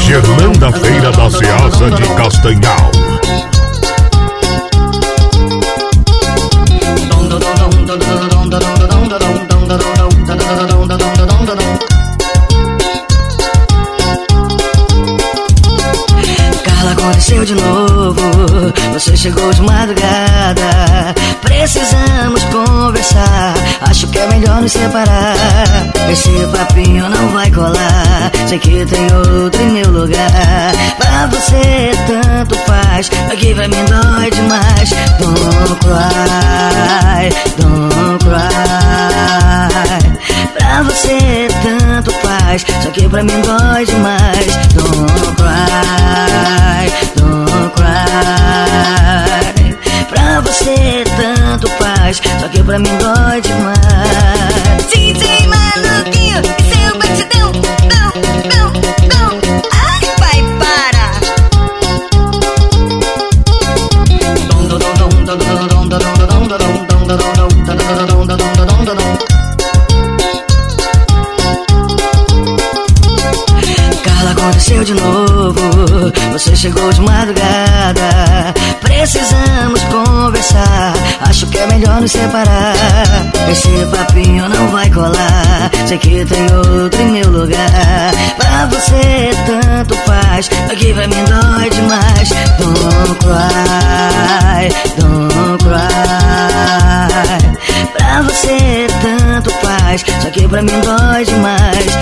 Gerlanda Feira da Ceasa de Castanhal. Carla aconteceu de novo. Você chegou de madrugada. Precisamos conversar. Acho que é melhor nos separar. Esse papinho não vai colar. Sei que tem outro em meu lugar. Pra você tanto faz. Aqui pra mim dói demais. Don't cry, don't cry. Pra você tanto faz. Só que pra mim dói demais. Carla, aconteceu de novo. Você chegou de madrugada. Precisamos conversar. Acho que é melhor nos separar. Esse papinho não vai colar. Sei que tem outro em meu lugar. Pra você tanto faz. Aqui pra mim dói pra mim dói demais